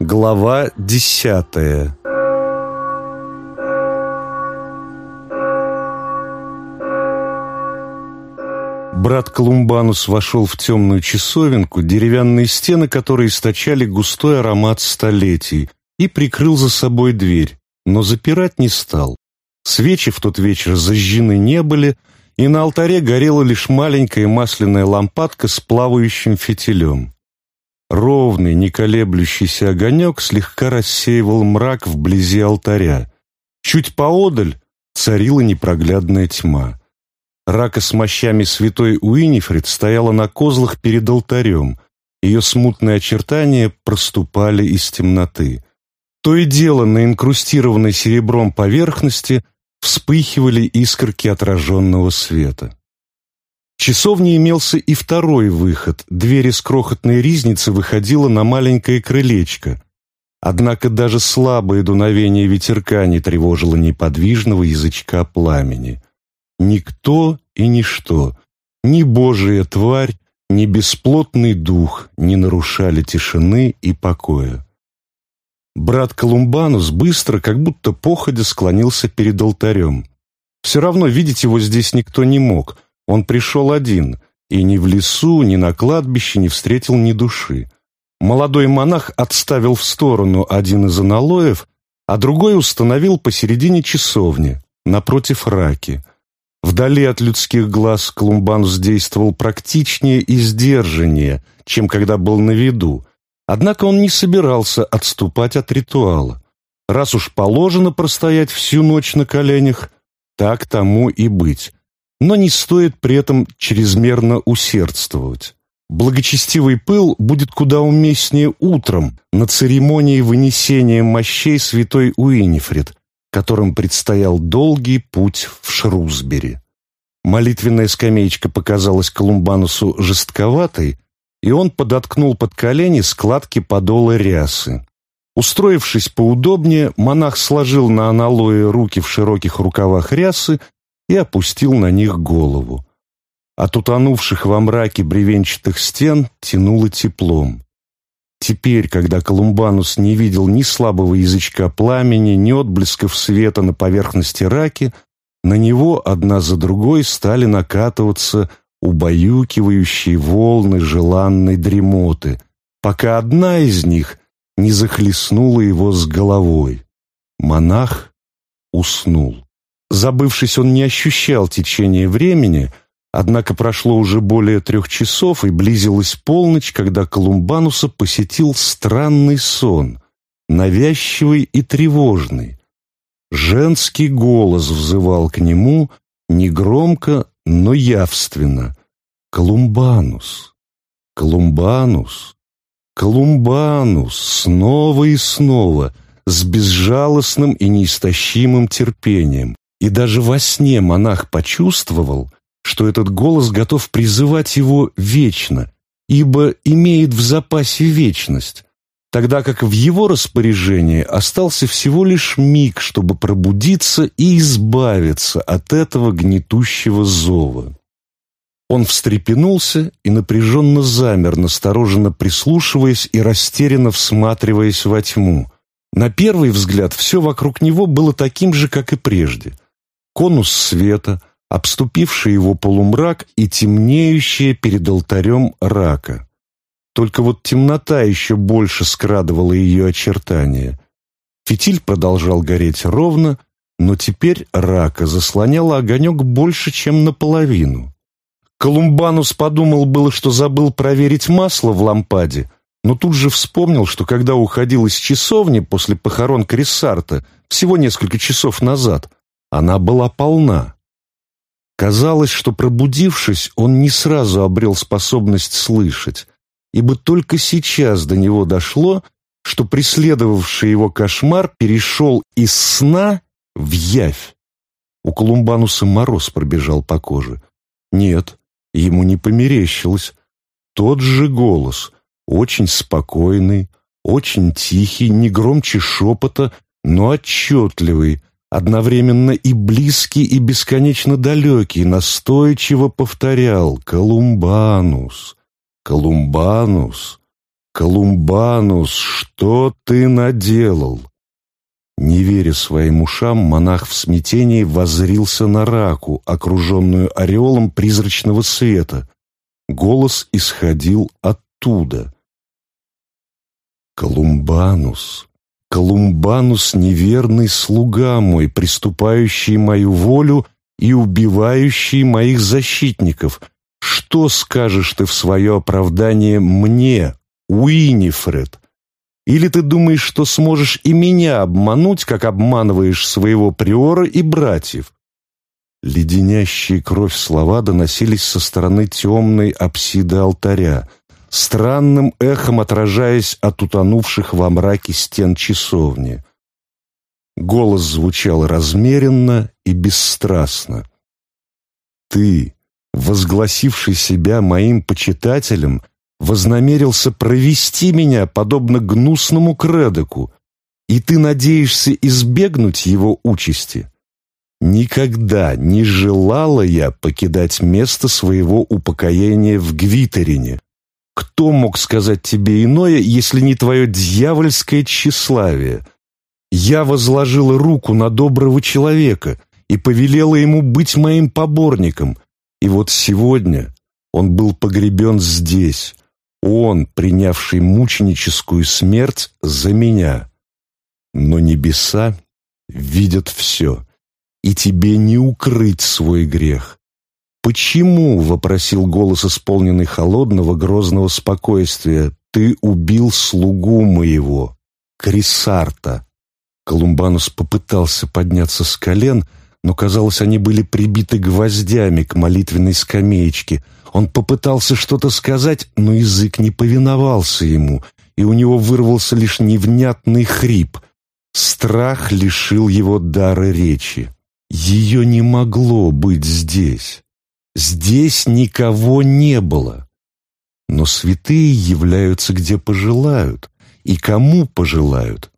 Глава десятая Брат Колумбанус вошел в темную часовенку, деревянные стены которой источали густой аромат столетий, и прикрыл за собой дверь, но запирать не стал. Свечи в тот вечер зажжены не были, и на алтаре горела лишь маленькая масляная лампадка с плавающим фитилем. Ровный, не колеблющийся огонек слегка рассеивал мрак вблизи алтаря. Чуть поодаль царила непроглядная тьма. Рака с мощами святой Уинифред стояла на козлах перед алтарем. Ее смутные очертания проступали из темноты. То и дело на инкрустированной серебром поверхности вспыхивали искорки отраженного света. Часовне имелся и второй выход. Дверь из крохотной ризницы выходила на маленькое крылечко. Однако даже слабое дуновение ветерка не тревожило неподвижного язычка пламени. Никто и ничто, ни божия тварь, ни бесплотный дух не нарушали тишины и покоя. Брат Колумбанус быстро, как будто походя, склонился перед алтарем. Все равно видеть его здесь никто не мог, он пришел один, и ни в лесу, ни на кладбище не встретил ни души. Молодой монах отставил в сторону один из аналоев, а другой установил посередине часовни, напротив раки. Вдали от людских глаз Колумбанус действовал практичнее и сдержаннее, чем когда был на виду. Однако он не собирался отступать от ритуала. Раз уж положено простоять всю ночь на коленях, так тому и быть но не стоит при этом чрезмерно усердствовать. Благочестивый пыл будет куда уместнее утром на церемонии вынесения мощей святой Уинифред, которым предстоял долгий путь в Шрусбери. Молитвенная скамеечка показалась Колумбанусу жестковатой, и он подоткнул под колени складки подола рясы. Устроившись поудобнее, монах сложил на аналое руки в широких рукавах рясы и опустил на них голову. От утонувших во мраке бревенчатых стен тянуло теплом. Теперь, когда Колумбанус не видел ни слабого язычка пламени, ни отблесков света на поверхности раки, на него одна за другой стали накатываться убаюкивающие волны желанной дремоты, пока одна из них не захлестнула его с головой. Монах уснул. Забывшись, он не ощущал течения времени, однако прошло уже более трех часов, и близилась полночь, когда Колумбануса посетил странный сон, навязчивый и тревожный. Женский голос взывал к нему негромко, но явственно. «Колумбанус! Колумбанус! Колумбанус!» Снова и снова, с безжалостным и неистощимым терпением. И даже во сне монах почувствовал, что этот голос готов призывать его вечно, ибо имеет в запасе вечность, тогда как в его распоряжении остался всего лишь миг, чтобы пробудиться и избавиться от этого гнетущего зова. Он встрепенулся и напряженно замер, настороженно прислушиваясь и растерянно всматриваясь во тьму. На первый взгляд все вокруг него было таким же, как и прежде — конус света, обступивший его полумрак и темнеющее перед алтарем рака. Только вот темнота еще больше скрадывала ее очертания. Фитиль продолжал гореть ровно, но теперь рака заслоняла огонек больше, чем наполовину. Колумбанус подумал было, что забыл проверить масло в лампаде, но тут же вспомнил, что когда уходил из часовни после похорон Крисарта всего несколько часов назад, она была полна. Казалось, что пробудившись, он не сразу обрел способность слышать, ибо только сейчас до него дошло, что преследовавший его кошмар перешел из сна в явь. У Колумбануса мороз пробежал по коже. Нет, ему не померещилось. Тот же голос, очень спокойный, очень тихий, не громче шепота, но отчетливый, одновременно и близкий, и бесконечно далекий, настойчиво повторял «Колумбанус! Колумбанус! «Колумбанус, что ты наделал?» Не веря своим ушам, монах в смятении воззрился на раку, окруженную ореолом призрачного света. Голос исходил оттуда. «Колумбанус, Колумбанус — неверный слуга мой, приступающий мою волю и убивающий моих защитников. Что скажешь ты в свое оправдание мне, Уинифред?» Или ты думаешь, что сможешь и меня обмануть, как обманываешь своего приора и братьев?» Леденящие кровь слова доносились со стороны темной апсиды алтаря, странным эхом отражаясь от утонувших во мраке стен часовни. Голос звучал размеренно и бесстрастно. «Ты, возгласивший себя моим почитателем, — вознамерился провести меня, подобно гнусному кредоку, и ты надеешься избегнуть его участи? Никогда не желала я покидать место своего упокоения в Гвитерине. Кто мог сказать тебе иное, если не твое дьявольское тщеславие? Я возложила руку на доброго человека и повелела ему быть моим поборником, и вот сегодня он был погребен здесь, он, принявший мученическую смерть за меня. Но небеса видят все, и тебе не укрыть свой грех. «Почему?» — вопросил голос, исполненный холодного, грозного спокойствия. «Ты убил слугу моего, Крисарта». Колумбанус попытался подняться с колен, но, казалось, они были прибиты гвоздями к молитвенной скамеечке — он попытался что-то сказать, но язык не повиновался ему, и у него вырвался лишь невнятный хрип. Страх лишил его дара речи. Ее не могло быть здесь. Здесь никого не было. Но святые являются где пожелают, и кому пожелают,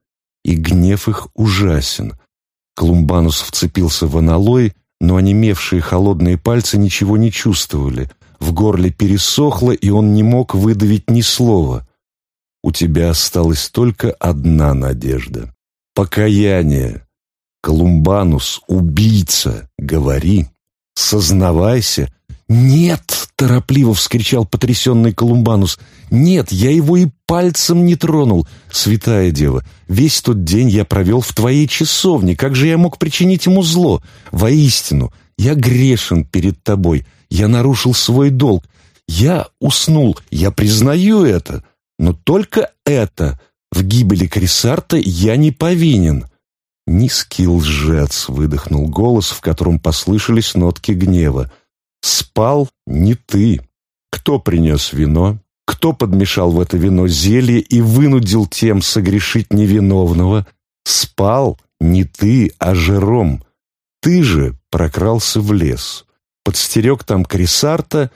и гнев их ужасен. Колумбанус вцепился в аналой, но онемевшие холодные пальцы ничего не чувствовали — в горле пересохло, и он не мог выдавить ни слова. У тебя осталась только одна надежда. Покаяние. Колумбанус, убийца, говори. Сознавайся. «Нет!» — торопливо вскричал потрясенный Колумбанус. «Нет, я его и пальцем не тронул. Святая дева, весь тот день я провел в твоей часовне. Как же я мог причинить ему зло? Воистину, я грешен перед тобой. Я нарушил свой долг. Я уснул. Я признаю это. Но только это. В гибели Крисарта я не повинен». «Низкий лжец», — выдохнул голос, в котором послышались нотки гнева. «Спал не ты. Кто принес вино? Кто подмешал в это вино зелье и вынудил тем согрешить невиновного? Спал не ты, а Жером. Ты же прокрался в лес подстерег там Крисарта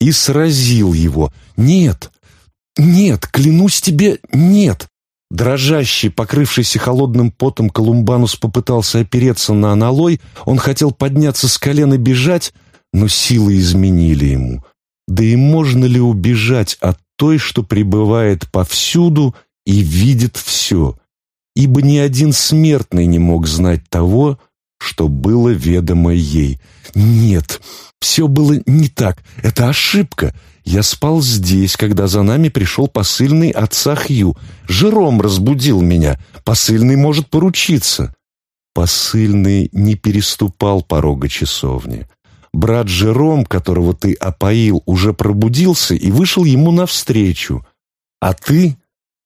и сразил его. «Нет! Нет! Клянусь тебе, нет!» Дрожащий, покрывшийся холодным потом, Колумбанус попытался опереться на аналой, он хотел подняться с колен и бежать, но силы изменили ему. Да и можно ли убежать от той, что пребывает повсюду и видит все? Ибо ни один смертный не мог знать того, что было ведомо ей. Нет, все было не так. Это ошибка. Я спал здесь, когда за нами пришел посыльный отца Хью. Жером разбудил меня. Посыльный может поручиться. Посыльный не переступал порога часовни. Брат Жером, которого ты опоил, уже пробудился и вышел ему навстречу. А ты...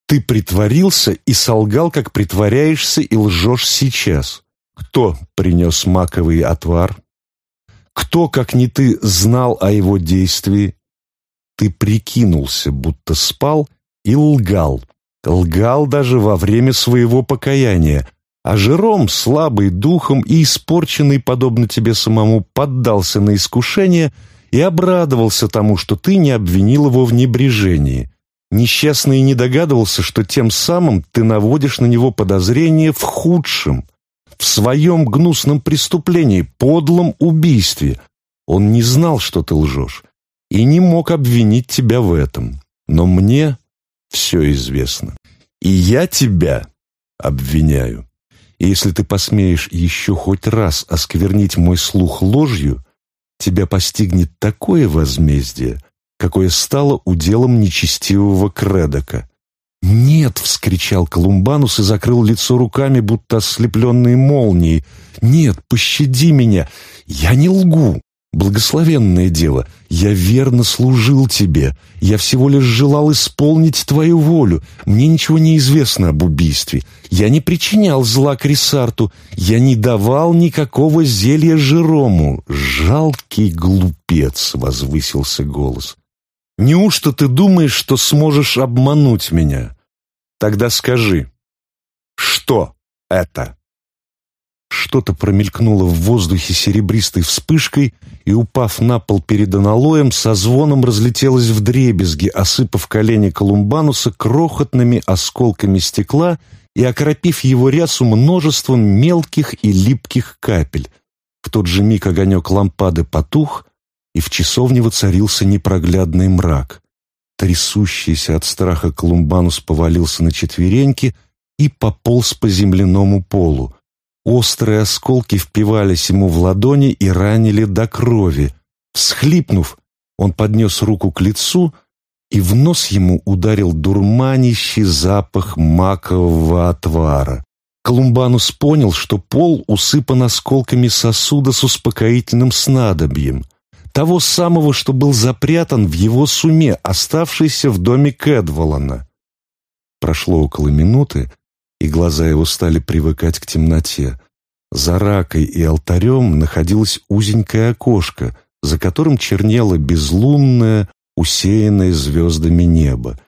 Ты притворился и солгал, как притворяешься и лжешь сейчас. Кто принес маковый отвар? Кто, как не ты, знал о его действии? Ты прикинулся, будто спал, и лгал. Лгал даже во время своего покаяния. А Жером, слабый духом и испорченный, подобно тебе самому, поддался на искушение и обрадовался тому, что ты не обвинил его в небрежении. Несчастный не догадывался, что тем самым ты наводишь на него подозрение в худшем — в своем гнусном преступлении, подлом убийстве. Он не знал, что ты лжешь, и не мог обвинить тебя в этом. Но мне все известно. И я тебя обвиняю. И если ты посмеешь еще хоть раз осквернить мой слух ложью, тебя постигнет такое возмездие, какое стало уделом нечестивого Кредока. «Нет!» — вскричал Колумбанус и закрыл лицо руками, будто ослепленные молнией. «Нет, пощади меня! Я не лгу! Благословенное дело, я верно служил тебе. Я всего лишь желал исполнить твою волю. Мне ничего не известно об убийстве. Я не причинял зла Крисарту. Я не давал никакого зелья Жерому. Жалкий глупец, — возвысился голос. Неужто ты думаешь, что сможешь обмануть меня? Тогда скажи, что это? Что-то промелькнуло в воздухе серебристой вспышкой и, упав на пол перед аналоем, со звоном разлетелось в дребезги, осыпав колени Колумбануса крохотными осколками стекла и окропив его рясу множеством мелких и липких капель. В тот же миг огонек лампады потух, и в часовне воцарился непроглядный мрак. Трясущийся от страха Колумбанус повалился на четвереньки и пополз по земляному полу. Острые осколки впивались ему в ладони и ранили до крови. Всхлипнув, он поднес руку к лицу, и в нос ему ударил дурманящий запах макового отвара. Колумбанус понял, что пол усыпан осколками сосуда с успокоительным снадобьем, того самого, что был запрятан в его суме, оставшейся в доме Кэдволана. Прошло около минуты, и глаза его стали привыкать к темноте. За ракой и алтарем находилось узенькое окошко, за которым чернело безлунное, усеянное звездами небо.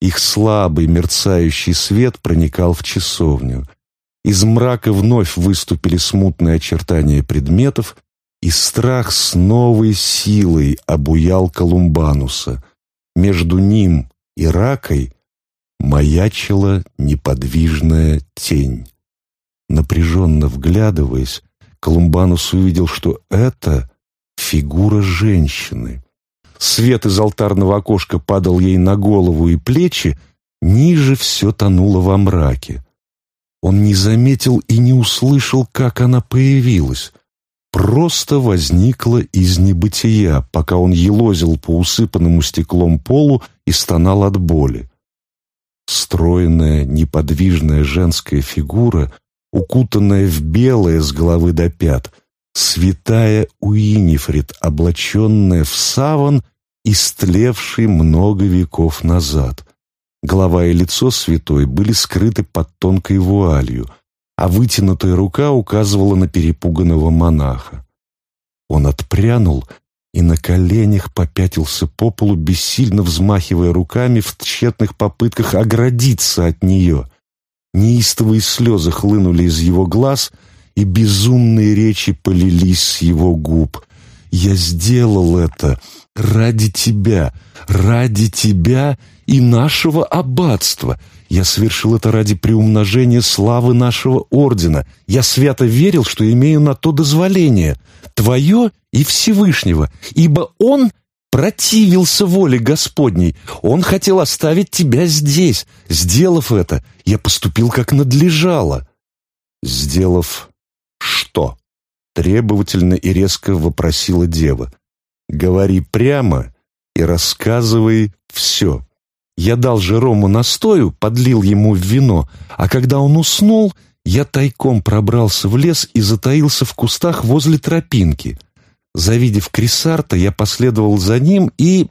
Их слабый мерцающий свет проникал в часовню. Из мрака вновь выступили смутные очертания предметов, и страх с новой силой обуял Колумбануса. Между ним и ракой маячила неподвижная тень. Напряженно вглядываясь, Колумбанус увидел, что это фигура женщины. Свет из алтарного окошка падал ей на голову и плечи, ниже все тонуло во мраке. Он не заметил и не услышал, как она появилась. Просто возникла из небытия, пока он елозил по усыпанному стеклом полу и стонал от боли. Стройная, неподвижная женская фигура, укутанная в белое с головы до пят, святая Уинифрид, облаченная в саван, истлевший много веков назад. Голова и лицо святой были скрыты под тонкой вуалью, а вытянутая рука указывала на перепуганного монаха. Он отпрянул и на коленях попятился по полу, бессильно взмахивая руками в тщетных попытках оградиться от нее. Неистовые слезы хлынули из его глаз, и безумные речи полились с его губ. «Я сделал это ради тебя, ради тебя и нашего аббатства. Я совершил это ради приумножения славы нашего ордена. Я свято верил, что имею на то дозволение, твое и Всевышнего, ибо Он противился воле Господней. Он хотел оставить тебя здесь. Сделав это, я поступил как надлежало». «Сделав что?» — требовательно и резко вопросила дева. «Говори прямо и рассказывай все». Я дал Жерому настою, подлил ему в вино, а когда он уснул, я тайком пробрался в лес и затаился в кустах возле тропинки. Завидев Крисарта, я последовал за ним и...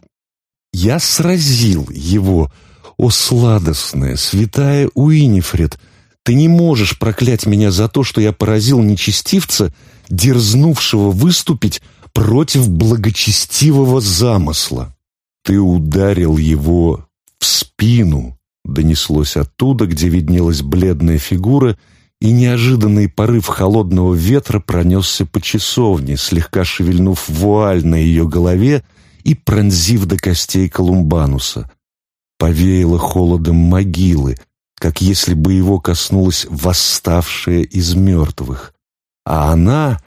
Я сразил его. О, сладостная, святая Уинифред, ты не можешь проклять меня за то, что я поразил нечестивца, дерзнувшего выступить против благочестивого замысла. Ты ударил его в спину, донеслось оттуда, где виднелась бледная фигура, и неожиданный порыв холодного ветра пронесся по часовне, слегка шевельнув вуаль на ее голове и пронзив до костей Колумбануса. Повеяло холодом могилы, как если бы его коснулась восставшая из мертвых. А она,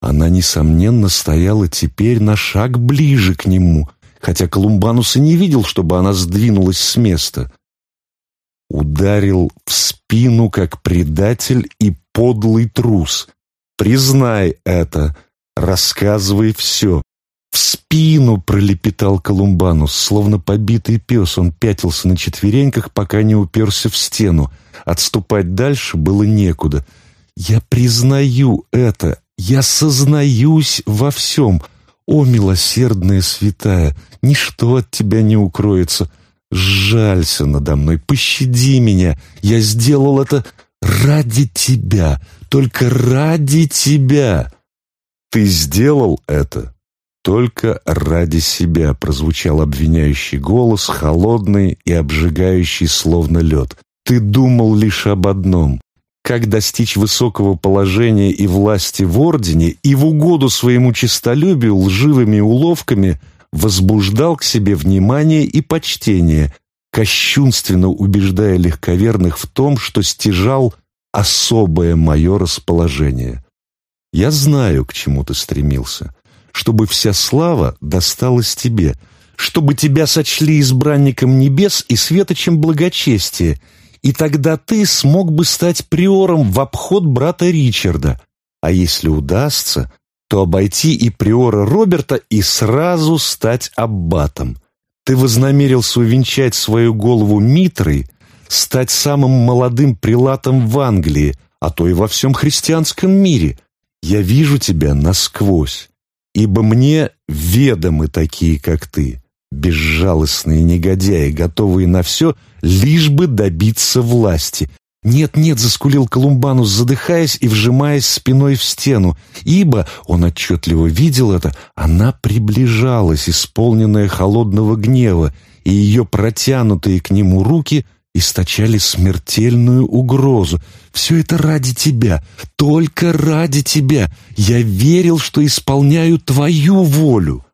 она, несомненно, стояла теперь на шаг ближе к нему, хотя Колумбанус и не видел, чтобы она сдвинулась с места. Ударил в спину, как предатель и подлый трус. Признай это, рассказывай все. «В спину!» — пролепетал Колумбанус, словно побитый пес. Он пятился на четвереньках, пока не уперся в стену. Отступать дальше было некуда. «Я признаю это! Я сознаюсь во всем! О, милосердная святая! Ничто от тебя не укроется! Жалься надо мной, пощади меня! Я сделал это ради тебя! Только ради тебя!» «Ты сделал это?» «Только ради себя», — прозвучал обвиняющий голос, холодный и обжигающий, словно лед. «Ты думал лишь об одном — как достичь высокого положения и власти в Ордене и в угоду своему честолюбию лживыми уловками возбуждал к себе внимание и почтение, кощунственно убеждая легковерных в том, что стяжал особое мое расположение. Я знаю, к чему ты стремился» чтобы вся слава досталась тебе, чтобы тебя сочли избранником небес и светочем благочестия, и тогда ты смог бы стать приором в обход брата Ричарда, а если удастся, то обойти и приора Роберта и сразу стать аббатом. Ты вознамерился увенчать свою голову митрой, стать самым молодым прилатом в Англии, а то и во всем христианском мире. Я вижу тебя насквозь ибо мне ведомы такие, как ты, безжалостные негодяи, готовые на все, лишь бы добиться власти. «Нет-нет», — заскулил Колумбанус, задыхаясь и вжимаясь спиной в стену, ибо, он отчетливо видел это, она приближалась, исполненная холодного гнева, и ее протянутые к нему руки — источали смертельную угрозу. «Все это ради тебя, только ради тебя. Я верил, что исполняю твою волю».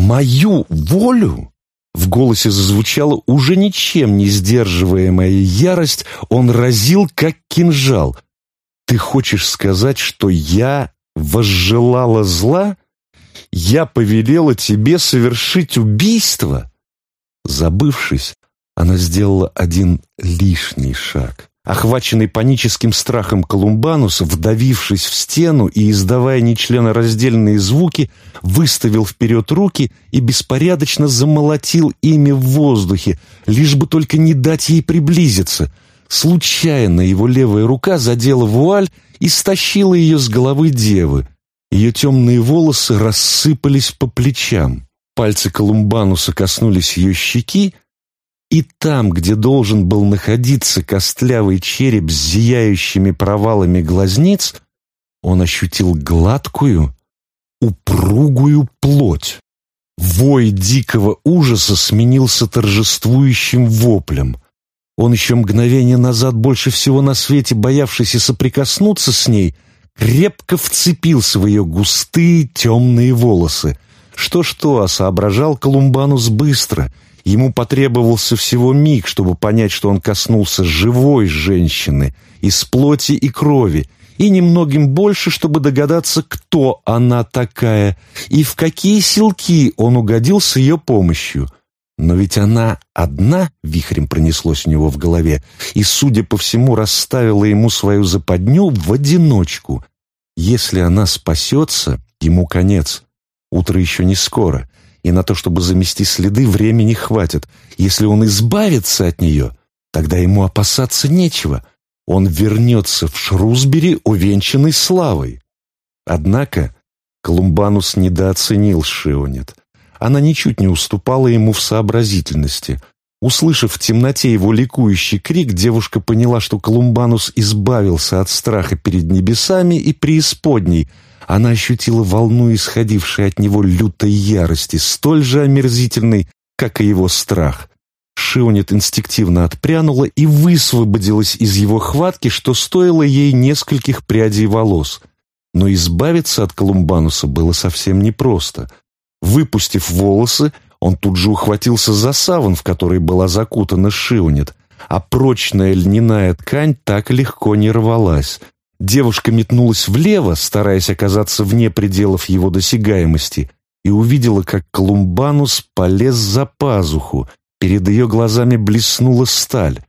«Мою волю?» В голосе зазвучала уже ничем не сдерживаемая ярость, он разил, как кинжал. «Ты хочешь сказать, что я возжелала зла? Я повелела тебе совершить убийство?» Забывшись, она сделала один лишний шаг. Охваченный паническим страхом Колумбанус, вдавившись в стену и издавая нечленораздельные звуки, выставил вперед руки и беспорядочно замолотил ими в воздухе, лишь бы только не дать ей приблизиться. Случайно его левая рука задела вуаль и стащила ее с головы девы. Ее темные волосы рассыпались по плечам. Пальцы Колумбануса коснулись ее щеки, и там, где должен был находиться костлявый череп с зияющими провалами глазниц, он ощутил гладкую, упругую плоть. Вой дикого ужаса сменился торжествующим воплем. Он еще мгновение назад, больше всего на свете боявшийся соприкоснуться с ней, крепко вцепился в ее густые темные волосы. Что-что, а соображал Колумбанус быстро — Ему потребовался всего миг, чтобы понять, что он коснулся живой женщины, из плоти и крови, и немногим больше, чтобы догадаться, кто она такая и в какие силки он угодил с ее помощью. Но ведь она одна, вихрем пронеслось у него в голове, и, судя по всему, расставила ему свою западню в одиночку. Если она спасется, ему конец. Утро еще не скоро и на то, чтобы замести следы, времени хватит. Если он избавится от нее, тогда ему опасаться нечего. Он вернется в Шрусбери, увенчанный славой. Однако Колумбанус недооценил Шионет. Она ничуть не уступала ему в сообразительности. Услышав в темноте его ликующий крик, девушка поняла, что Колумбанус избавился от страха перед небесами и преисподней — она ощутила волну, исходившей от него лютой ярости, столь же омерзительной, как и его страх. Шионет инстинктивно отпрянула и высвободилась из его хватки, что стоило ей нескольких прядей волос. Но избавиться от Колумбануса было совсем непросто. Выпустив волосы, он тут же ухватился за саван, в который была закутана Шионет, а прочная льняная ткань так легко не рвалась. Девушка метнулась влево, стараясь оказаться вне пределов его досягаемости, и увидела, как Колумбанус полез за пазуху, перед ее глазами блеснула сталь.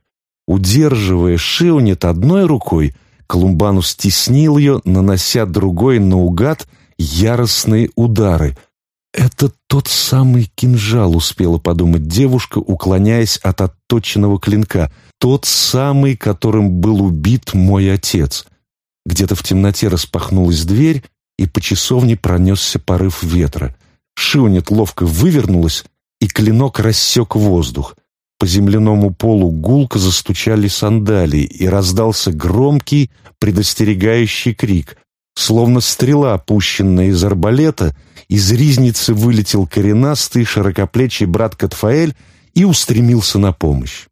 Удерживая Шионет одной рукой, Колумбанус теснил ее, нанося другой наугад яростные удары. «Это тот самый кинжал», — успела подумать девушка, уклоняясь от отточенного клинка. «Тот самый, которым был убит мой отец». Где-то в темноте распахнулась дверь, и по часовне пронесся порыв ветра. Шионет ловко вывернулась, и клинок рассек воздух. По земляному полу гулко застучали сандалии, и раздался громкий, предостерегающий крик. Словно стрела, опущенная из арбалета, из ризницы вылетел коренастый, широкоплечий брат Катфаэль и устремился на помощь.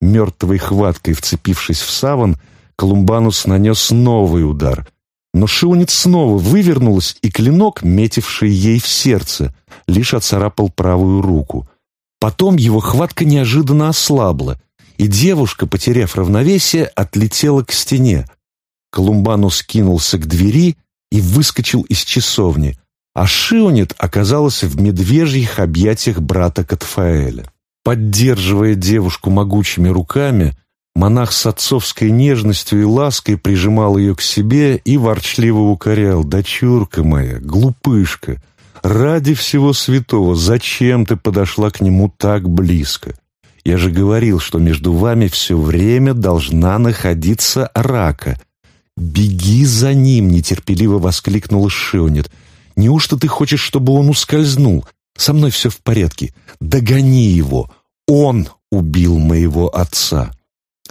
Мертвой хваткой вцепившись в саван, Колумбанус нанес новый удар. Но Шионец снова вывернулась, и клинок, метивший ей в сердце, лишь оцарапал правую руку. Потом его хватка неожиданно ослабла, и девушка, потеряв равновесие, отлетела к стене. Колумбанус кинулся к двери и выскочил из часовни, а Шионет оказалась в медвежьих объятиях брата Катфаэля. Поддерживая девушку могучими руками, монах с отцовской нежностью и лаской прижимал ее к себе и ворчливо укорял «Дочурка моя, глупышка, ради всего святого, зачем ты подошла к нему так близко? Я же говорил, что между вами все время должна находиться рака». «Беги за ним!» — нетерпеливо воскликнула Шионет. «Неужто ты хочешь, чтобы он ускользнул? Со мной все в порядке. Догони его! Он убил моего отца!»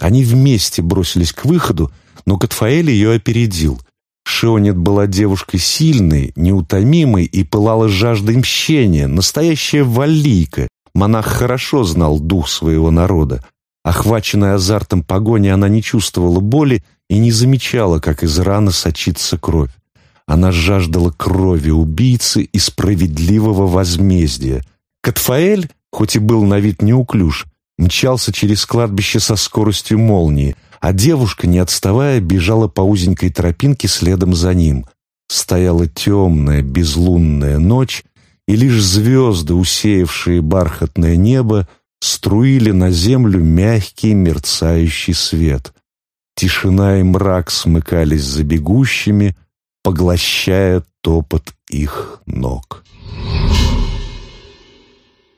Они вместе бросились к выходу, но Катфаэль ее опередил. Шионет была девушкой сильной, неутомимой и пылала жаждой мщения, настоящая валлийка. Монах хорошо знал дух своего народа. Охваченная азартом погони, она не чувствовала боли и не замечала, как из раны сочится кровь. Она жаждала крови убийцы и справедливого возмездия. Катфаэль, хоть и был на вид неуклюж, мчался через кладбище со скоростью молнии, а девушка, не отставая, бежала по узенькой тропинке следом за ним. Стояла темная, безлунная ночь, и лишь звезды, усеявшие бархатное небо, струили на землю мягкий мерцающий свет. Тишина и мрак смыкались за бегущими, поглощая топот их ног.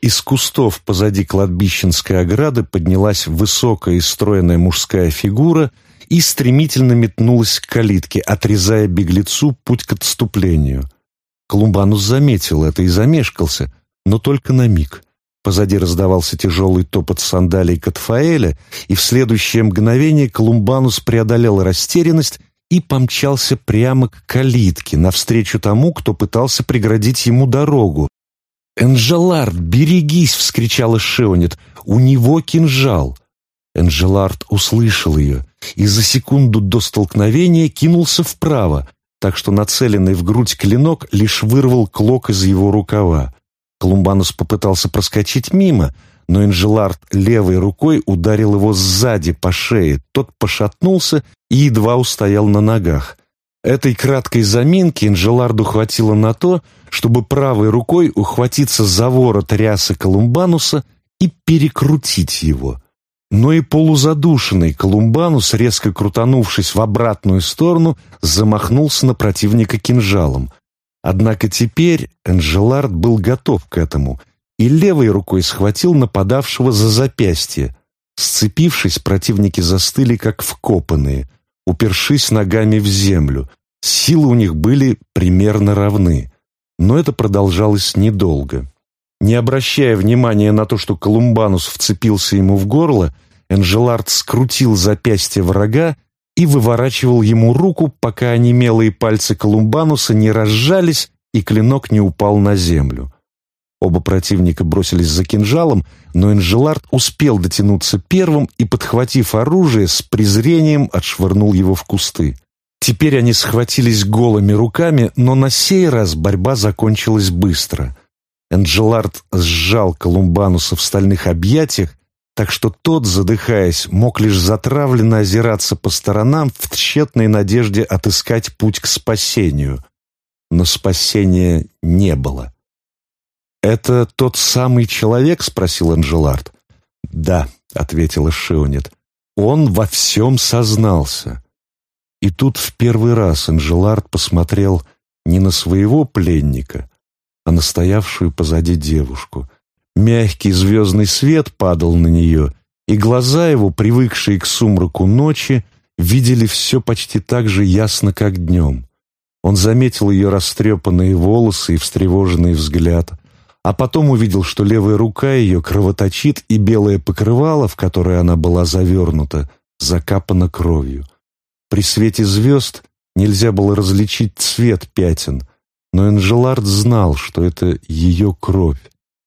Из кустов позади кладбищенской ограды поднялась высокая и стройная мужская фигура и стремительно метнулась к калитке, отрезая беглецу путь к отступлению. Колумбанус заметил это и замешкался, но только на миг. Позади раздавался тяжелый топот сандалий Катфаэля, и в следующее мгновение Колумбанус преодолел растерянность и помчался прямо к калитке, навстречу тому, кто пытался преградить ему дорогу, «Энджелард, берегись!» — вскричала Шеонет. «У него кинжал!» Энджелард услышал ее и за секунду до столкновения кинулся вправо, так что нацеленный в грудь клинок лишь вырвал клок из его рукава. Колумбанус попытался проскочить мимо, но Энджелард левой рукой ударил его сзади по шее. Тот пошатнулся и едва устоял на ногах. Этой краткой заминки Энджеларду хватило на то, чтобы правой рукой ухватиться за ворот рясы Колумбануса и перекрутить его. Но и полузадушенный Колумбанус, резко крутанувшись в обратную сторону, замахнулся на противника кинжалом. Однако теперь Энжелард был готов к этому и левой рукой схватил нападавшего за запястье. Сцепившись, противники застыли как вкопанные, упершись ногами в землю. Силы у них были примерно равны. Но это продолжалось недолго. Не обращая внимания на то, что Колумбанус вцепился ему в горло, Энжелард скрутил запястье врага и выворачивал ему руку, пока онемелые пальцы Колумбануса не разжались и клинок не упал на землю. Оба противника бросились за кинжалом, но Энжелард успел дотянуться первым и, подхватив оружие, с презрением отшвырнул его в кусты. Теперь они схватились голыми руками, но на сей раз борьба закончилась быстро. Энджелард сжал Колумбануса в стальных объятиях, так что тот, задыхаясь, мог лишь затравленно озираться по сторонам в тщетной надежде отыскать путь к спасению. Но спасения не было. «Это тот самый человек?» — спросил Анжелард. «Да», — ответила Шионет. «Он во всем сознался». И тут в первый раз Анжелард посмотрел не на своего пленника, а на стоявшую позади девушку. Мягкий звездный свет падал на нее, и глаза его, привыкшие к сумраку ночи, видели все почти так же ясно, как днем. Он заметил ее растрепанные волосы и встревоженный взгляд, а потом увидел, что левая рука ее кровоточит, и белое покрывало, в которое она была завернута, закапано кровью. При свете звезд нельзя было различить цвет пятен, но Энжелард знал, что это ее кровь,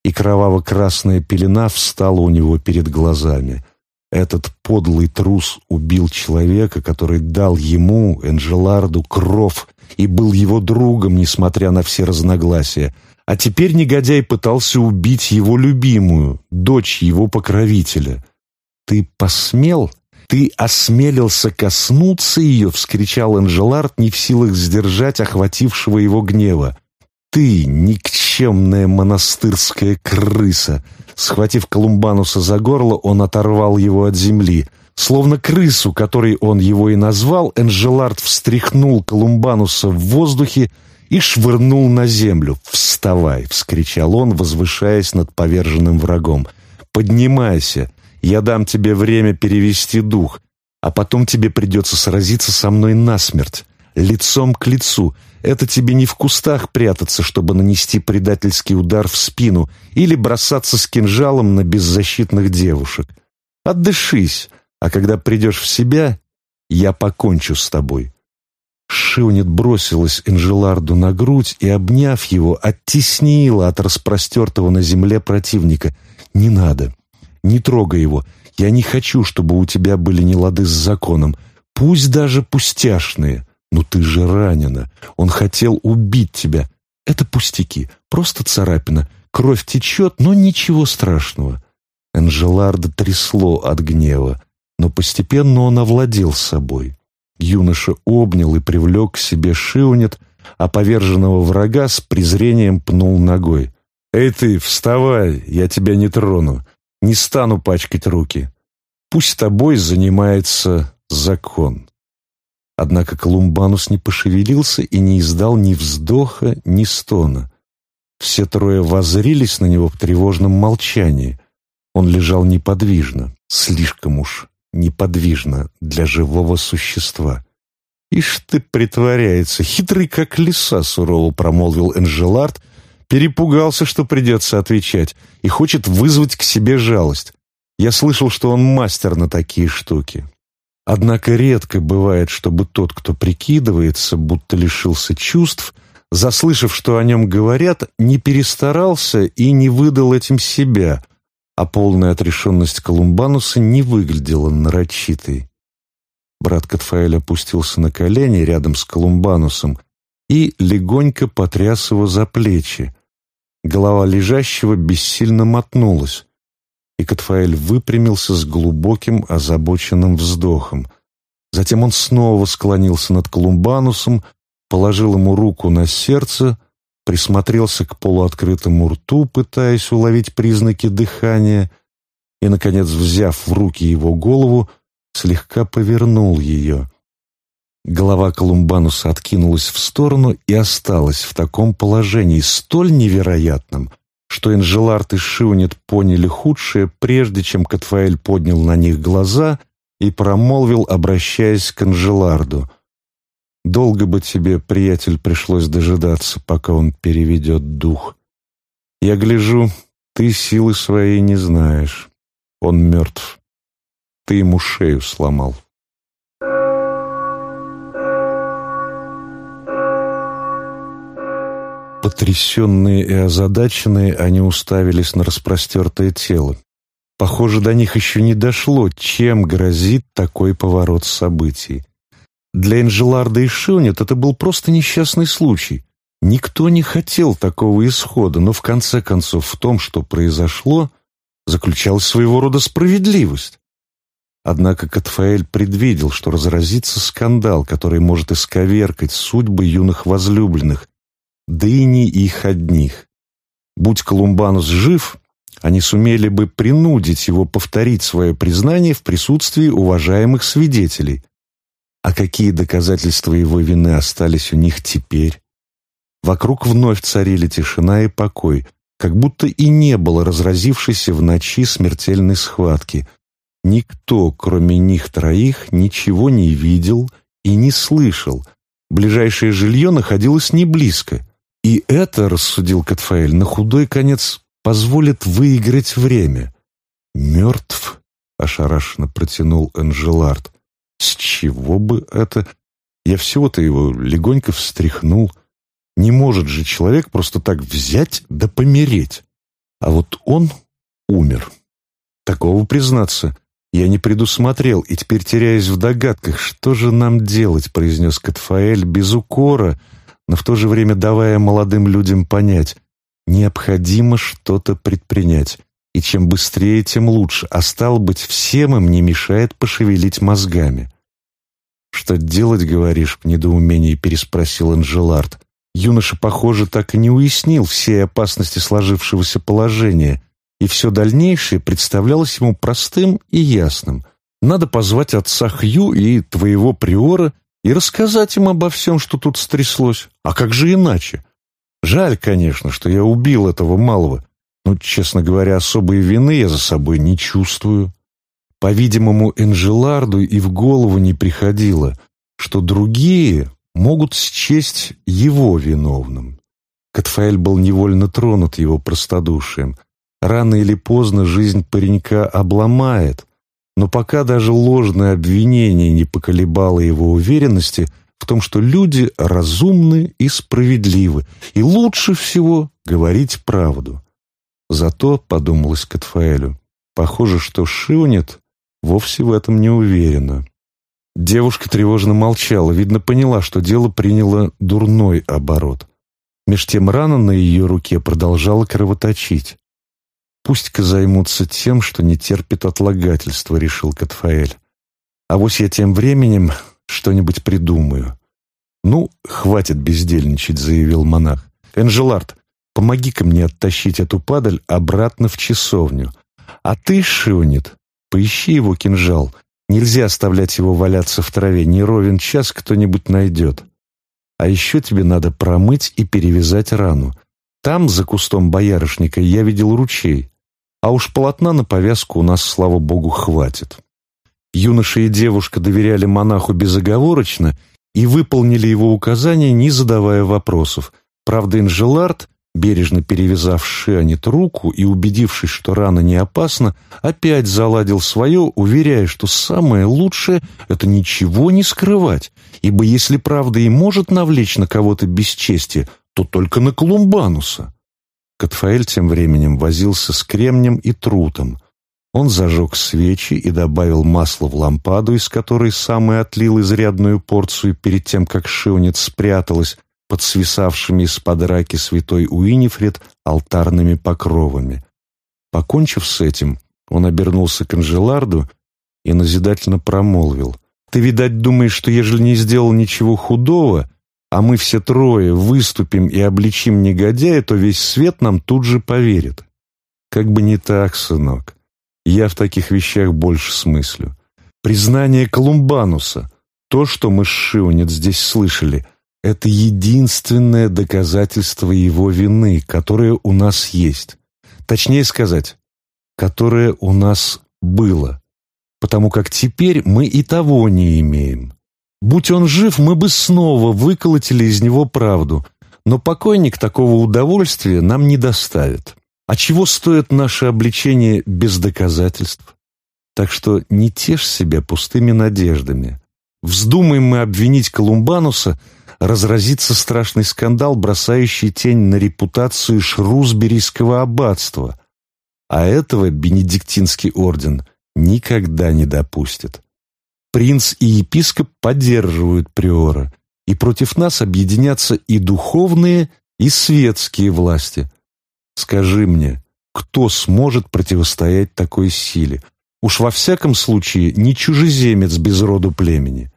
и кроваво-красная пелена встала у него перед глазами. Этот подлый трус убил человека, который дал ему, Энжеларду, кров и был его другом, несмотря на все разногласия. А теперь негодяй пытался убить его любимую, дочь его покровителя. «Ты посмел? Ты осмелился коснуться ее?» — вскричал Энжелард, не в силах сдержать охватившего его гнева. «Ты, никчемная монастырская крыса!» Схватив Колумбануса за горло, он оторвал его от земли. Словно крысу, которой он его и назвал, Энжелард встряхнул Колумбануса в воздухе и швырнул на землю. «Вставай!» — вскричал он, возвышаясь над поверженным врагом. «Поднимайся! Я дам тебе время перевести дух, а потом тебе придется сразиться со мной насмерть, лицом к лицу, это тебе не в кустах прятаться, чтобы нанести предательский удар в спину или бросаться с кинжалом на беззащитных девушек. Отдышись, а когда придешь в себя, я покончу с тобой». Шионет бросилась Энжеларду на грудь и, обняв его, оттеснила от распростертого на земле противника. «Не надо, не трогай его. Я не хочу, чтобы у тебя были нелады с законом, пусть даже пустяшные. «Ну ты же ранена! Он хотел убить тебя!» «Это пустяки, просто царапина. Кровь течет, но ничего страшного». Энжеларда трясло от гнева, но постепенно он овладел собой. Юноша обнял и привлек к себе Шиунет, а поверженного врага с презрением пнул ногой. «Эй ты, вставай, я тебя не трону, не стану пачкать руки. Пусть тобой занимается закон». Однако Колумбанус не пошевелился и не издал ни вздоха, ни стона. Все трое воззрились на него в тревожном молчании. Он лежал неподвижно, слишком уж неподвижно для живого существа. «Ишь ты притворяется, хитрый как лиса», — сурово промолвил Энжелард, перепугался, что придется отвечать, и хочет вызвать к себе жалость. Я слышал, что он мастер на такие штуки. Однако редко бывает, чтобы тот, кто прикидывается, будто лишился чувств, заслышав, что о нем говорят, не перестарался и не выдал этим себя, а полная отрешенность Колумбануса не выглядела нарочитой. Брат Катфаэль опустился на колени рядом с Колумбанусом и легонько потряс его за плечи. Голова лежащего бессильно мотнулась и Катфаэль выпрямился с глубоким озабоченным вздохом. Затем он снова склонился над Колумбанусом, положил ему руку на сердце, присмотрелся к полуоткрытому рту, пытаясь уловить признаки дыхания, и, наконец, взяв в руки его голову, слегка повернул ее. Голова Колумбануса откинулась в сторону и осталась в таком положении, столь невероятном, что Энжелард и Шиунет поняли худшее, прежде чем Катфаэль поднял на них глаза и промолвил, обращаясь к Энжеларду. «Долго бы тебе, приятель, пришлось дожидаться, пока он переведет дух. Я гляжу, ты силы своей не знаешь. Он мертв. Ты ему шею сломал». Потрясенные и озадаченные, они уставились на распростертое тело. Похоже, до них еще не дошло, чем грозит такой поворот событий. Для Энжеларда и Шионет это был просто несчастный случай. Никто не хотел такого исхода, но в конце концов в том, что произошло, заключалась своего рода справедливость. Однако Катфаэль предвидел, что разразится скандал, который может исковеркать судьбы юных возлюбленных, да и не их одних. Будь Колумбанус жив, они сумели бы принудить его повторить свое признание в присутствии уважаемых свидетелей. А какие доказательства его вины остались у них теперь? Вокруг вновь царили тишина и покой, как будто и не было разразившейся в ночи смертельной схватки. Никто, кроме них троих, ничего не видел и не слышал. Ближайшее жилье находилось не близко. И это, рассудил Катфаэль, на худой конец позволит выиграть время. «Мертв?» — ошарашенно протянул Энжелард. «С чего бы это? Я всего-то его легонько встряхнул». Не может же человек просто так взять да помереть. А вот он умер. Такого, признаться, я не предусмотрел, и теперь теряюсь в догадках, что же нам делать, произнес Катфаэль без укора, но в то же время давая молодым людям понять, необходимо что-то предпринять, и чем быстрее, тем лучше, а стал быть, всем им не мешает пошевелить мозгами. «Что делать, говоришь?» — в недоумении переспросил Анжелард. Юноша, похоже, так и не уяснил всей опасности сложившегося положения, и все дальнейшее представлялось ему простым и ясным. Надо позвать отца Хью и твоего приора и рассказать им обо всем, что тут стряслось. А как же иначе? Жаль, конечно, что я убил этого малого, но, честно говоря, особой вины я за собой не чувствую. По-видимому, Энжеларду и в голову не приходило, что другие могут счесть его виновным. Катфаэль был невольно тронут его простодушием. Рано или поздно жизнь паренька обломает, но пока даже ложное обвинение не поколебало его уверенности в том, что люди разумны и справедливы, и лучше всего говорить правду. Зато, подумалось Катфаэлю, похоже, что Шионет вовсе в этом не уверена. Девушка тревожно молчала, видно, поняла, что дело приняло дурной оборот. Меж тем рана на ее руке продолжала кровоточить. «Пусть-ка займутся тем, что не терпит отлагательства», — решил Катфаэль. «А вот я тем временем что-нибудь придумаю». «Ну, хватит бездельничать», — заявил монах. «Энжелард, помоги-ка мне оттащить эту падаль обратно в часовню. А ты, Шионит, поищи его кинжал Нельзя оставлять его валяться в траве, не ровен час кто-нибудь найдет. А еще тебе надо промыть и перевязать рану. Там, за кустом боярышника, я видел ручей. А уж полотна на повязку у нас, слава богу, хватит. Юноша и девушка доверяли монаху безоговорочно и выполнили его указания, не задавая вопросов. Правда, Инжелард бережно перевязав Шианит руку и убедившись, что рана не опасна, опять заладил свое, уверяя, что самое лучшее — это ничего не скрывать, ибо если правда и может навлечь на кого-то бесчестие, то только на Колумбануса. Катфаэль тем временем возился с кремнем и трутом. Он зажег свечи и добавил масло в лампаду, из которой сам и отлил изрядную порцию перед тем, как Шионец спряталась, под свисавшими из-под раки святой Уинифред алтарными покровами. Покончив с этим, он обернулся к Анжеларду и назидательно промолвил. «Ты, видать, думаешь, что ежели не сделал ничего худого, а мы все трое выступим и обличим негодяя, то весь свет нам тут же поверит. Как бы не так, сынок. Я в таких вещах больше смыслю. Признание Колумбануса, то, что мы с Шионец здесь слышали — это единственное доказательство его вины, которое у нас есть. Точнее сказать, которое у нас было. Потому как теперь мы и того не имеем. Будь он жив, мы бы снова выколотили из него правду. Но покойник такого удовольствия нам не доставит. А чего стоит наше обличение без доказательств? Так что не тешь себя пустыми надеждами. Вздумаем мы обвинить Колумбануса – разразится страшный скандал, бросающий тень на репутацию Шрусберийского аббатства. А этого Бенедиктинский орден никогда не допустит. Принц и епископ поддерживают приора, и против нас объединятся и духовные, и светские власти. Скажи мне, кто сможет противостоять такой силе? Уж во всяком случае не чужеземец без роду племени.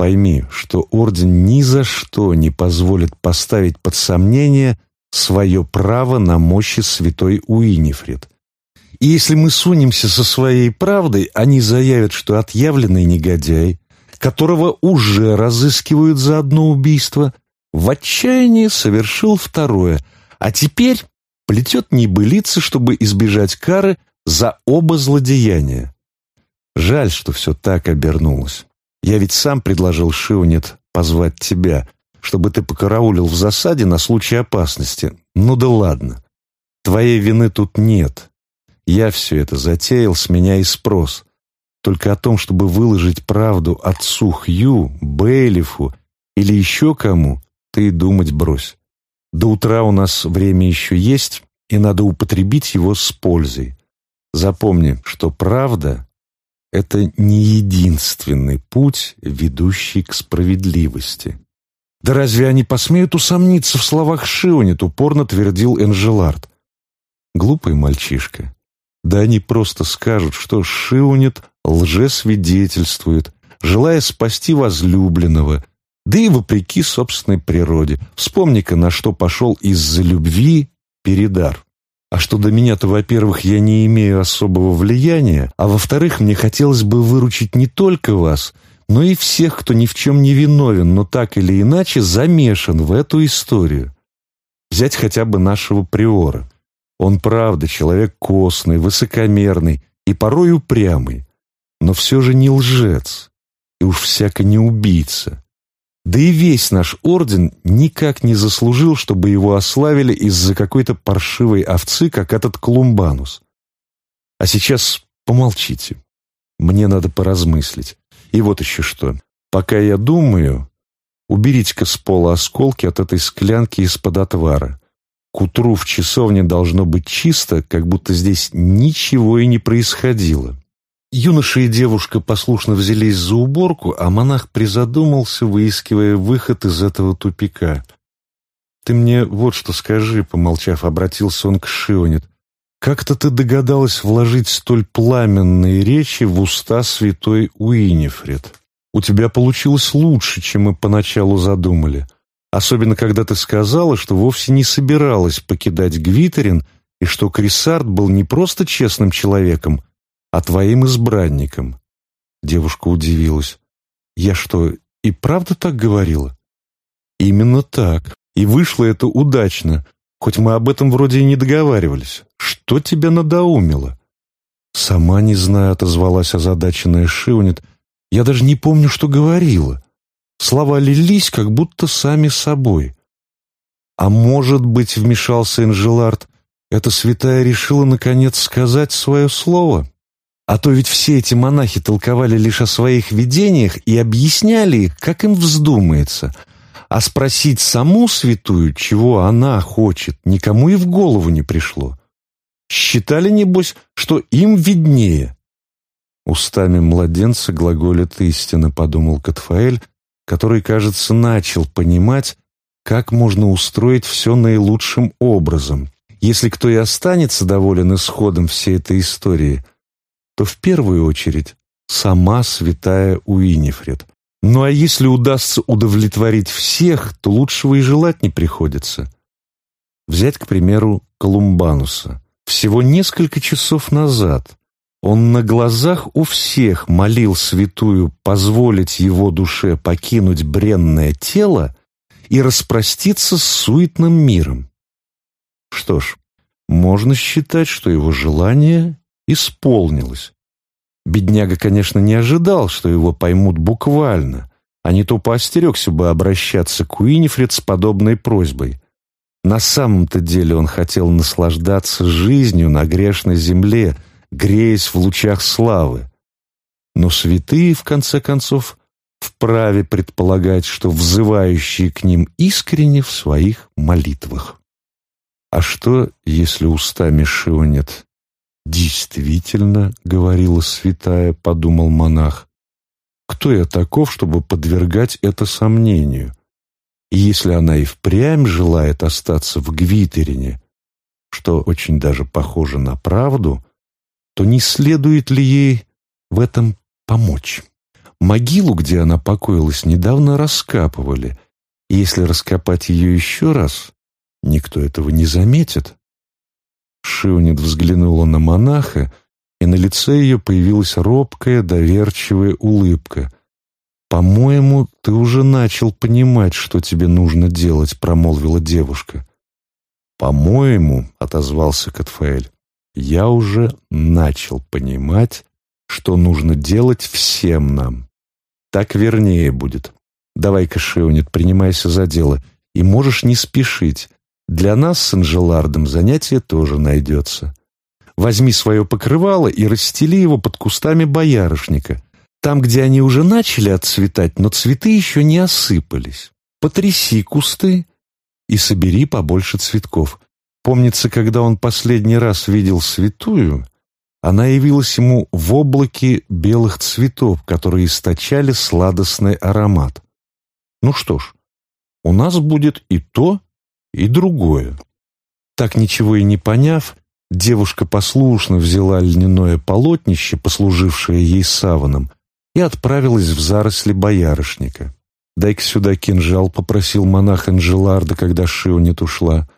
Пойми, что орден ни за что не позволит поставить под сомнение свое право на мощи святой Уинифред. И если мы сунемся со своей правдой, они заявят, что отъявленный негодяй, которого уже разыскивают за одно убийство, в отчаянии совершил второе, а теперь плетет небылицы, чтобы избежать кары за оба злодеяния. Жаль, что все так обернулось. Я ведь сам предложил Шионет позвать тебя, чтобы ты покараулил в засаде на случай опасности. Ну да ладно. Твоей вины тут нет. Я все это затеял, с меня и спрос. Только о том, чтобы выложить правду отцу Хью, Бейлифу или еще кому, ты думать брось. До утра у нас время еще есть, и надо употребить его с пользой. Запомни, что правда — это не единственный путь, ведущий к справедливости. «Да разве они посмеют усомниться в словах Шионет?» — упорно твердил Энжелард. Глупый мальчишка. Да они просто скажут, что Шионет лжесвидетельствует, желая спасти возлюбленного, да и вопреки собственной природе. Вспомни-ка, на что пошел из-за любви Передар. А что до меня-то, во-первых, я не имею особого влияния, а во-вторых, мне хотелось бы выручить не только вас, но и всех, кто ни в чем не виновен, но так или иначе замешан в эту историю. Взять хотя бы нашего приора. Он, правда, человек костный, высокомерный и порой упрямый, но все же не лжец и уж всяко не убийца. Да и весь наш орден никак не заслужил, чтобы его ославили из-за какой-то паршивой овцы, как этот Колумбанус. А сейчас помолчите. Мне надо поразмыслить. И вот еще что. Пока я думаю, уберите-ка с пола осколки от этой склянки из-под отвара. К утру в часовне должно быть чисто, как будто здесь ничего и не происходило. Юноша и девушка послушно взялись за уборку, а монах призадумался, выискивая выход из этого тупика. «Ты мне вот что скажи», — помолчав, обратился он к Шионет. «Как-то ты догадалась вложить столь пламенные речи в уста святой Уинифред. У тебя получилось лучше, чем мы поначалу задумали. Особенно, когда ты сказала, что вовсе не собиралась покидать Гвитерин и что Крисард был не просто честным человеком, а твоим избранником». Девушка удивилась. «Я что, и правда так говорила?» «Именно так. И вышло это удачно, хоть мы об этом вроде и не договаривались. Что тебя надоумило?» «Сама не знаю», — отозвалась озадаченная Шионет. «Я даже не помню, что говорила. Слова лились, как будто сами собой». «А может быть, — вмешался Энжелард, — эта святая решила, наконец, сказать свое слово?» А то ведь все эти монахи толковали лишь о своих видениях и объясняли как им вздумается. А спросить саму святую, чего она хочет, никому и в голову не пришло. Считали, небось, что им виднее. Устами младенца глаголит истина, подумал Катфаэль, который, кажется, начал понимать, как можно устроить все наилучшим образом. Если кто и останется доволен исходом всей этой истории – то в первую очередь сама святая Уинифред. Ну а если удастся удовлетворить всех, то лучшего и желать не приходится. Взять, к примеру, Колумбануса. Всего несколько часов назад он на глазах у всех молил святую позволить его душе покинуть бренное тело и распроститься с суетным миром. Что ж, можно считать, что его желание исполнилось. Бедняга, конечно, не ожидал, что его поймут буквально, а не то поостерегся бы обращаться к Уинифред с подобной просьбой. На самом-то деле он хотел наслаждаться жизнью на грешной земле, греясь в лучах славы. Но святые, в конце концов, вправе предполагать, что взывающие к ним искренне в своих молитвах. А что, если устами Шионет «Действительно, — говорила святая, — подумал монах, — кто я таков, чтобы подвергать это сомнению? И если она и впрямь желает остаться в Гвитерине, что очень даже похоже на правду, то не следует ли ей в этом помочь? Могилу, где она покоилась, недавно раскапывали, и если раскопать ее еще раз, никто этого не заметит. Шионет взглянула на монаха, и на лице ее появилась робкая, доверчивая улыбка. «По-моему, ты уже начал понимать, что тебе нужно делать», — промолвила девушка. «По-моему», — отозвался Катфаэль, — «я уже начал понимать, что нужно делать всем нам. Так вернее будет. Давай-ка, Шеунит, принимайся за дело. И можешь не спешить. Для нас с Анжелардом занятие тоже найдется. Возьми свое покрывало и расстели его под кустами боярышника. Там, где они уже начали отцветать, но цветы еще не осыпались. Потряси кусты и собери побольше цветков. Помнится, когда он последний раз видел святую, она явилась ему в облаке белых цветов, которые источали сладостный аромат. Ну что ж, у нас будет и то, и другое. Так ничего и не поняв, девушка послушно взяла льняное полотнище, послужившее ей саваном, и отправилась в заросли боярышника. «Дай-ка сюда кинжал», — попросил монах Анжеларда, когда Шионет ушла.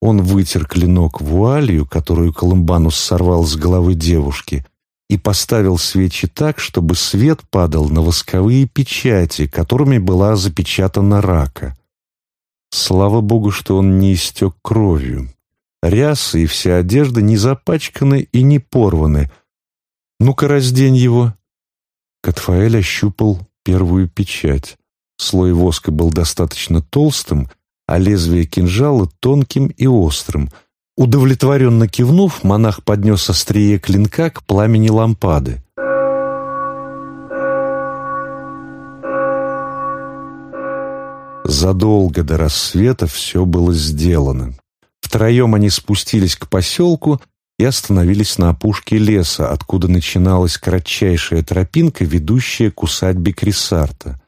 Он вытер клинок вуалью, которую Колумбанус сорвал с головы девушки, и поставил свечи так, чтобы свет падал на восковые печати, которыми была запечатана рака. Слава богу, что он не истек кровью. Рясы и вся одежда не запачканы и не порваны. «Ну-ка, раздень его!» Катфаэль ощупал первую печать. Слой воска был достаточно толстым, а лезвие кинжала тонким и острым. Удовлетворенно кивнув, монах поднес острие клинка к пламени лампады. Задолго до рассвета все было сделано. Втроем они спустились к поселку и остановились на опушке леса, откуда начиналась кратчайшая тропинка, ведущая к усадьбе Крисарта.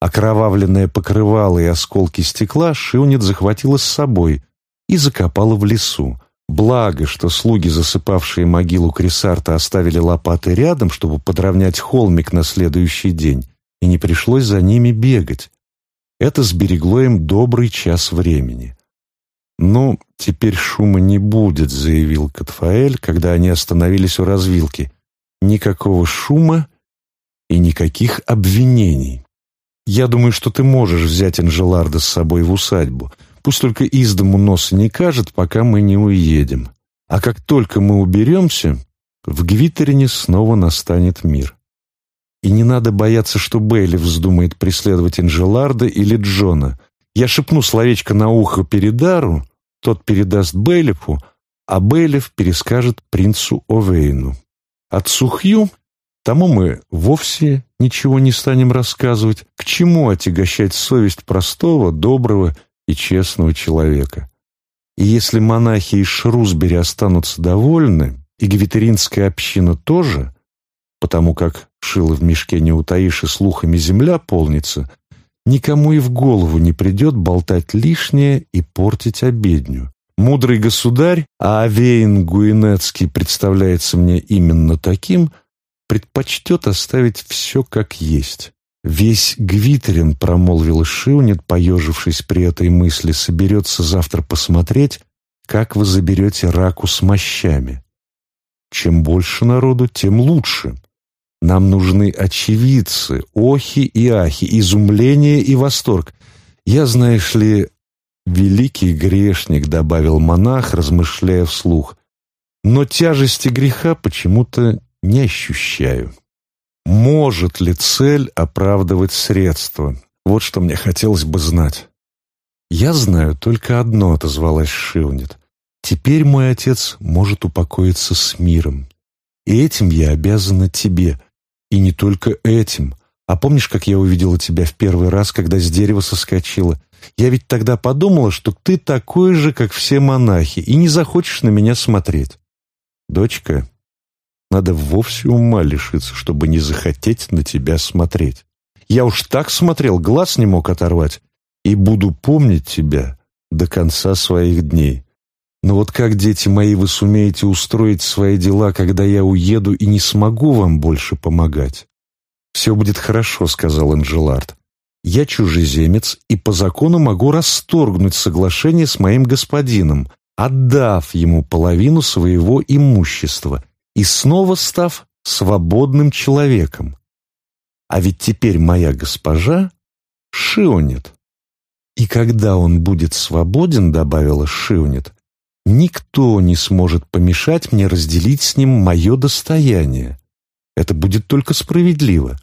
Окровавленное покрывало и осколки стекла Шиунит захватила с собой и закопала в лесу. Благо, что слуги, засыпавшие могилу Крисарта, оставили лопаты рядом, чтобы подровнять холмик на следующий день, и не пришлось за ними бегать. Это сберегло им добрый час времени. «Ну, теперь шума не будет», — заявил Катфаэль, когда они остановились у развилки. «Никакого шума и никаких обвинений. Я думаю, что ты можешь взять Анжеларда с собой в усадьбу. Пусть только из дому носа не кажет, пока мы не уедем. А как только мы уберемся, в Гвитерине снова настанет мир. И не надо бояться, что Бейли вздумает преследовать Анжеларда или Джона. Я шепну словечко на ухо Передару, тот передаст Бейлифу, а Бейлиф перескажет принцу Овейну. Отцу Хью Тому мы вовсе ничего не станем рассказывать, к чему отягощать совесть простого, доброго и честного человека. И если монахи из Шрусбери останутся довольны, и гвитеринская община тоже, потому как шило в мешке не утаишь и слухами земля полнится, никому и в голову не придет болтать лишнее и портить обедню. Мудрый государь, а Авейн Гуинецкий представляется мне именно таким – предпочтет оставить все как есть. Весь Гвитерин, промолвил Шиунет, поежившись при этой мысли, соберется завтра посмотреть, как вы заберете раку с мощами. Чем больше народу, тем лучше. Нам нужны очевидцы, охи и ахи, изумление и восторг. Я, знаешь ли, великий грешник, добавил монах, размышляя вслух. Но тяжести греха почему-то не ощущаю. Может ли цель оправдывать средства? Вот что мне хотелось бы знать. «Я знаю только одно», — отозвалась Шивнет. «Теперь мой отец может упокоиться с миром. И этим я обязана тебе. И не только этим. А помнишь, как я увидела тебя в первый раз, когда с дерева соскочила? Я ведь тогда подумала, что ты такой же, как все монахи, и не захочешь на меня смотреть. Дочка, надо вовсе ума лишиться, чтобы не захотеть на тебя смотреть. Я уж так смотрел, глаз не мог оторвать, и буду помнить тебя до конца своих дней. Но вот как, дети мои, вы сумеете устроить свои дела, когда я уеду и не смогу вам больше помогать? «Все будет хорошо», — сказал Анжелард. я чужеземец и по закону могу расторгнуть соглашение с моим господином, отдав ему половину своего имущества и снова став свободным человеком. А ведь теперь моя госпожа Шионет. И когда он будет свободен, добавила Шионет, никто не сможет помешать мне разделить с ним мое достояние. Это будет только справедливо.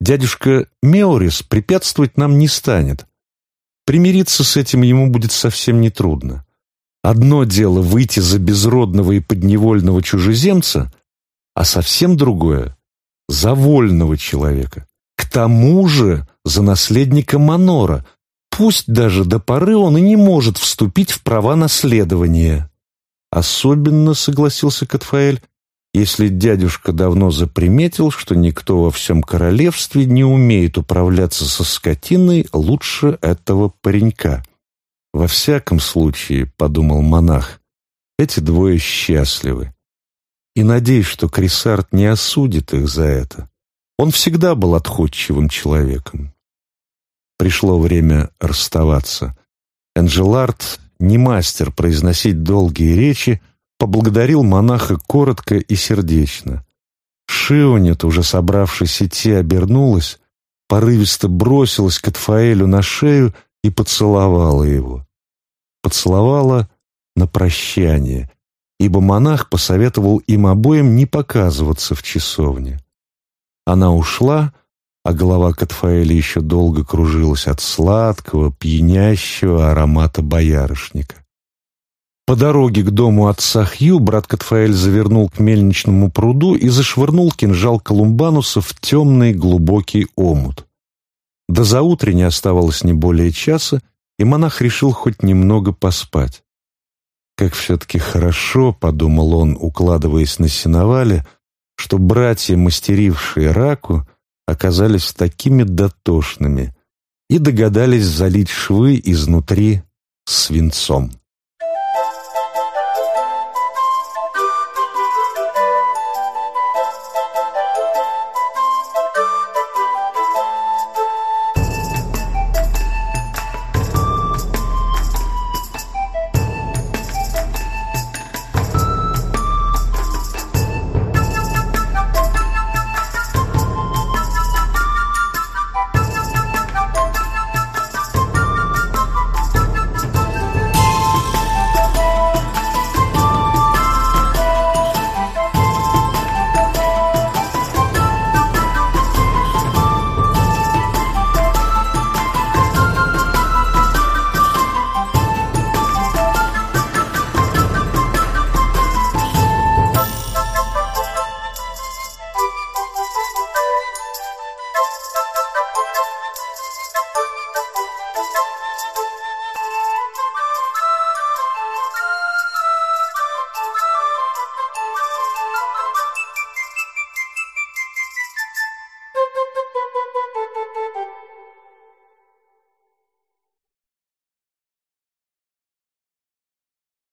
Дядюшка Меорис препятствовать нам не станет. Примириться с этим ему будет совсем нетрудно. Одно дело выйти за безродного и подневольного чужеземца, а совсем другое — за вольного человека. К тому же за наследника Манора, пусть даже до поры он и не может вступить в права наследования. Особенно, согласился Катфаэль, если дядюшка давно заприметил, что никто во всем королевстве не умеет управляться со скотиной лучше этого паренька. Во всяком случае, — подумал монах, — эти двое счастливы. И надеюсь, что Крисарт не осудит их за это. Он всегда был отходчивым человеком. Пришло время расставаться. Энджелард, не мастер произносить долгие речи, поблагодарил монаха коротко и сердечно. Шионет, уже собравшись идти, обернулась, порывисто бросилась к Атфаэлю на шею и поцеловала его. Поцеловала на прощание, ибо монах посоветовал им обоим не показываться в часовне. Она ушла, а голова Катфаэля еще долго кружилась от сладкого, пьянящего аромата боярышника. По дороге к дому отца Хью брат Катфаэль завернул к мельничному пруду и зашвырнул кинжал Колумбануса в темный глубокий омут. До заутренней оставалось не более часа, и монах решил хоть немного поспать. «Как все-таки хорошо», — подумал он, укладываясь на сеновале, что братья, мастерившие раку, оказались такими дотошными и догадались залить швы изнутри свинцом.